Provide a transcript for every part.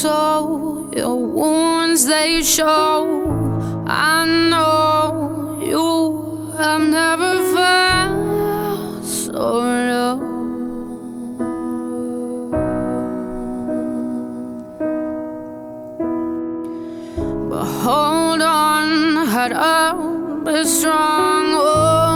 so. Your wounds they show. I know you have never felt so low. But hold on, head up, be strong. Oh,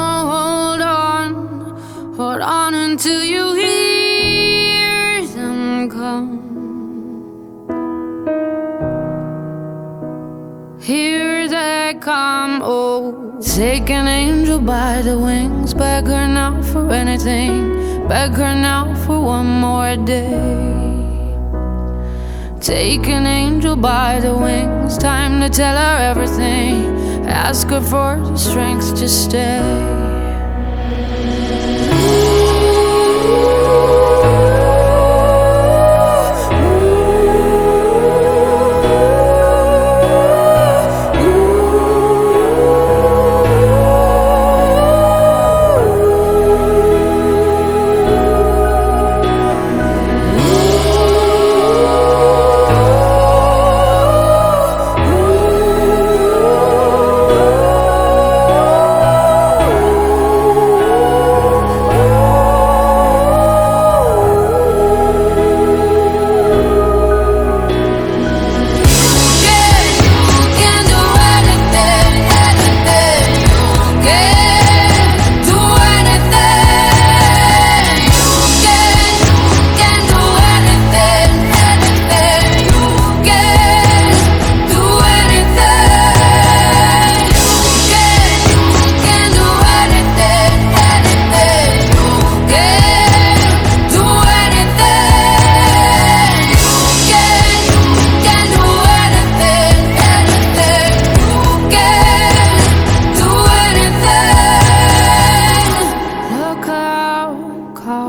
Here they come, oh. Take an angel by the wings, beg her now for anything, beg her now for one more day. Take an angel by the wings, time to tell her everything. Ask her for the strength to stay.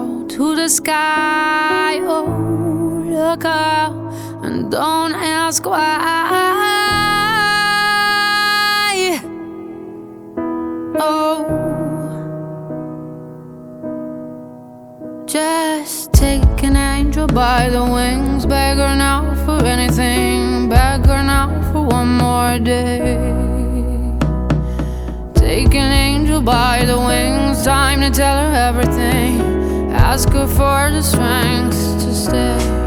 Out, to the sky. Oh, look out, and don't ask why. Oh, just take an angel by the wings, beg her now for anything, beg her now for one more day. Take an angel by the wings, time to tell her everything. Ask her for the strength to stay.